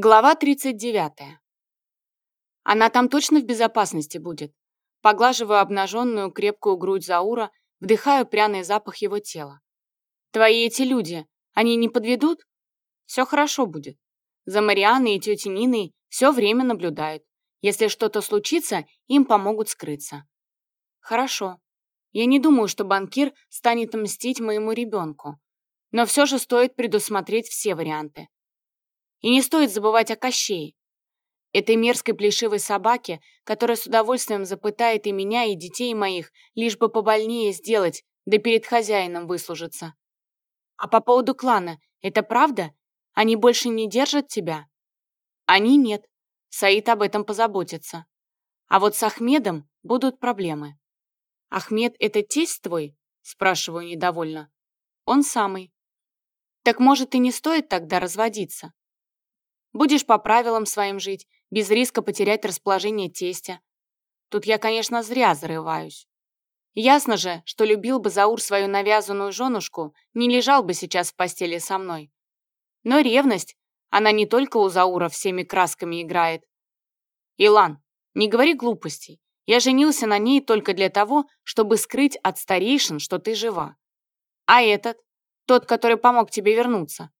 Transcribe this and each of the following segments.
Глава 39. Она там точно в безопасности будет. Поглаживаю обнаженную крепкую грудь Заура, вдыхаю пряный запах его тела. Твои эти люди, они не подведут? Все хорошо будет. За Марианой и тетей Ниной все время наблюдают. Если что-то случится, им помогут скрыться. Хорошо. Я не думаю, что банкир станет мстить моему ребенку. Но все же стоит предусмотреть все варианты. И не стоит забывать о Кощее. Этой мерзкой плешивой собаке, которая с удовольствием запытает и меня, и детей моих, лишь бы побольнее сделать, да перед хозяином выслужиться. А по поводу клана, это правда? Они больше не держат тебя? Они нет. Саид об этом позаботится. А вот с Ахмедом будут проблемы. Ахмед — это тесть твой? Спрашиваю недовольно. Он самый. Так может и не стоит тогда разводиться? Будешь по правилам своим жить, без риска потерять расположение тестя. Тут я, конечно, зря зарываюсь. Ясно же, что любил бы Заур свою навязанную женушку, не лежал бы сейчас в постели со мной. Но ревность, она не только у Заура всеми красками играет. Илан, не говори глупостей. Я женился на ней только для того, чтобы скрыть от старейшин, что ты жива. А этот? Тот, который помог тебе вернуться?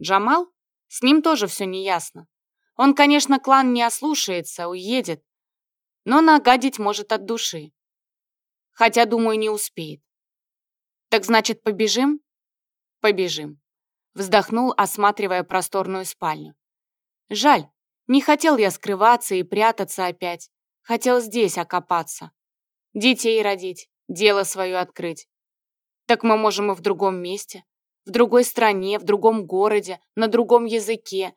Джамал? С ним тоже все неясно. Он, конечно, клан не ослушается, уедет, но нагадить может от души. Хотя, думаю, не успеет. Так значит, побежим? Побежим. Вздохнул, осматривая просторную спальню. Жаль, не хотел я скрываться и прятаться опять. Хотел здесь окопаться. Детей родить, дело свое открыть. Так мы можем и в другом месте в другой стране, в другом городе, на другом языке.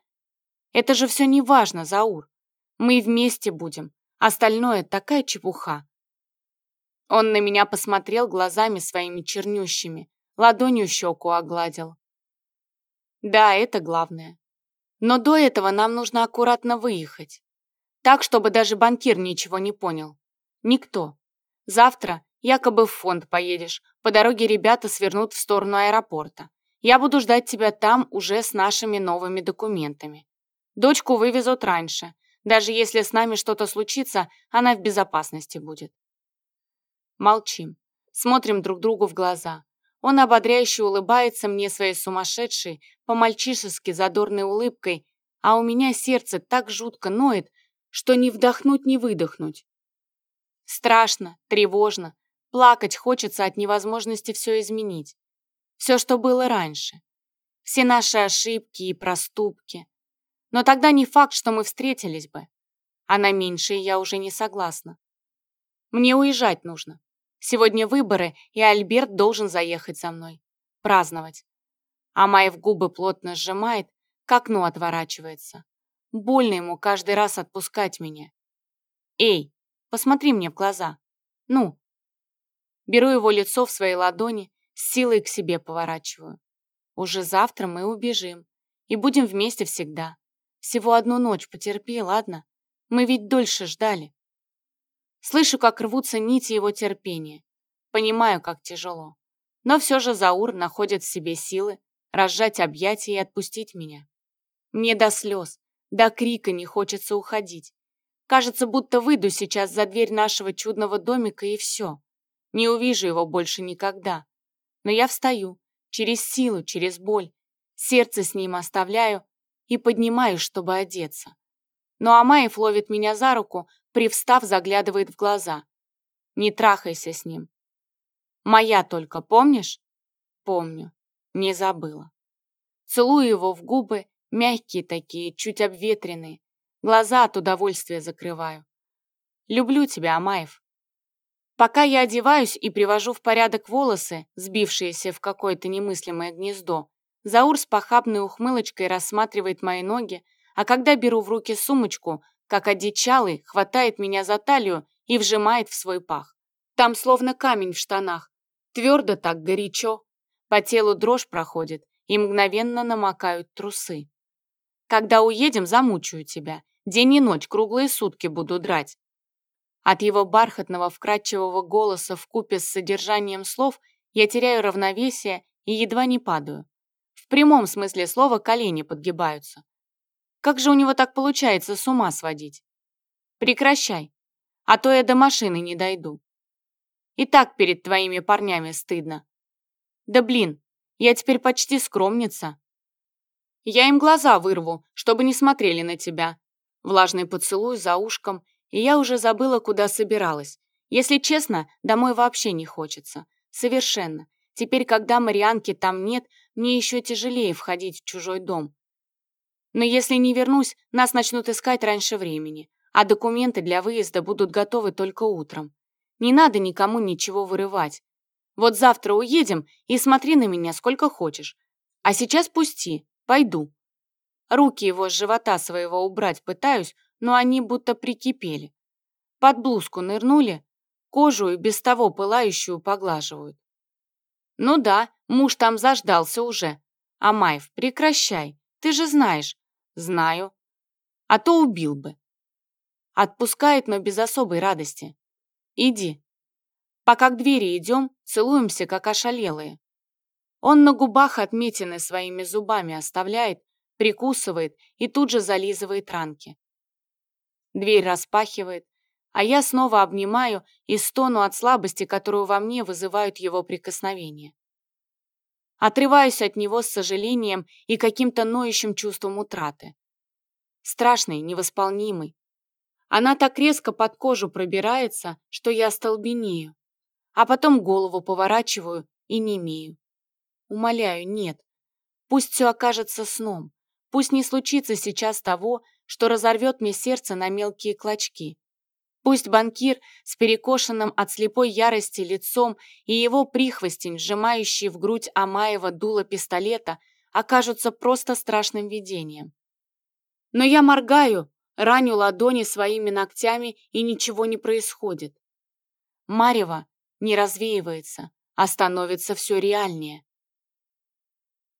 Это же все не важно, Заур. Мы вместе будем. Остальное такая чепуха. Он на меня посмотрел глазами своими чернющими, ладонью щеку огладил. Да, это главное. Но до этого нам нужно аккуратно выехать. Так, чтобы даже банкир ничего не понял. Никто. Завтра якобы в фонд поедешь. По дороге ребята свернут в сторону аэропорта. Я буду ждать тебя там уже с нашими новыми документами. Дочку вывезут раньше. Даже если с нами что-то случится, она в безопасности будет. Молчим. Смотрим друг другу в глаза. Он ободряюще улыбается мне своей сумасшедшей, по-мальчишески задорной улыбкой, а у меня сердце так жутко ноет, что ни вдохнуть, ни выдохнуть. Страшно, тревожно, плакать хочется от невозможности все изменить. Все, что было раньше. Все наши ошибки и проступки. Но тогда не факт, что мы встретились бы. А на меньшее я уже не согласна. Мне уезжать нужно. Сегодня выборы, и Альберт должен заехать за мной. Праздновать. А Майев губы плотно сжимает, к окну отворачивается. Больно ему каждый раз отпускать меня. Эй, посмотри мне в глаза. Ну. Беру его лицо в свои ладони, с силой к себе поворачиваю. Уже завтра мы убежим. И будем вместе всегда. Всего одну ночь потерпи, ладно? Мы ведь дольше ждали. Слышу, как рвутся нити его терпения. Понимаю, как тяжело. Но все же Заур находит в себе силы разжать объятия и отпустить меня. Мне до слез, до крика не хочется уходить. Кажется, будто выйду сейчас за дверь нашего чудного домика и все. Не увижу его больше никогда. Но я встаю, через силу, через боль, сердце с ним оставляю и поднимаюсь, чтобы одеться. Но Амаев ловит меня за руку, привстав, заглядывает в глаза. Не трахайся с ним. Моя только, помнишь? Помню, не забыла. Целую его в губы, мягкие такие, чуть обветренные. Глаза от удовольствия закрываю. Люблю тебя, Амаев. Пока я одеваюсь и привожу в порядок волосы, сбившиеся в какое-то немыслимое гнездо, Заур с похабной ухмылочкой рассматривает мои ноги, а когда беру в руки сумочку, как одичалый, хватает меня за талию и вжимает в свой пах. Там словно камень в штанах. Твердо так, горячо. По телу дрожь проходит, и мгновенно намокают трусы. Когда уедем, замучаю тебя. День и ночь, круглые сутки буду драть. От его бархатного вкрадчивого голоса в купе с содержанием слов я теряю равновесие и едва не падаю. В прямом смысле слова колени подгибаются. Как же у него так получается с ума сводить? Прекращай, а то я до машины не дойду. И так перед твоими парнями стыдно. Да блин, я теперь почти скромница. Я им глаза вырву, чтобы не смотрели на тебя. Влажный поцелуй за ушком, и я уже забыла, куда собиралась. Если честно, домой вообще не хочется. Совершенно. Теперь, когда Марианки там нет, мне еще тяжелее входить в чужой дом. Но если не вернусь, нас начнут искать раньше времени, а документы для выезда будут готовы только утром. Не надо никому ничего вырывать. Вот завтра уедем и смотри на меня сколько хочешь. А сейчас пусти, пойду. Руки его с живота своего убрать пытаюсь, но они будто прикипели. Под блузку нырнули, кожу и без того пылающую поглаживают. Ну да, муж там заждался уже. Амаев, прекращай, ты же знаешь. Знаю. А то убил бы. Отпускает, но без особой радости. Иди. Пока к двери идем, целуемся, как ошалелые. Он на губах отметины своими зубами оставляет, прикусывает и тут же зализывает ранки. Дверь распахивает, а я снова обнимаю и стону от слабости, которую во мне вызывают его прикосновения. Отрываюсь от него с сожалением и каким-то ноющим чувством утраты. Страшный, невосполнимый. Она так резко под кожу пробирается, что я столбенею. А потом голову поворачиваю и не имею. Умоляю, нет. Пусть все окажется сном. Пусть не случится сейчас того, что разорвет мне сердце на мелкие клочки. Пусть банкир с перекошенным от слепой ярости лицом и его прихвостень, сжимающий в грудь Амаева дуло пистолета, окажутся просто страшным видением. Но я моргаю, раню ладони своими ногтями, и ничего не происходит. Марева не развеивается, а становится все реальнее.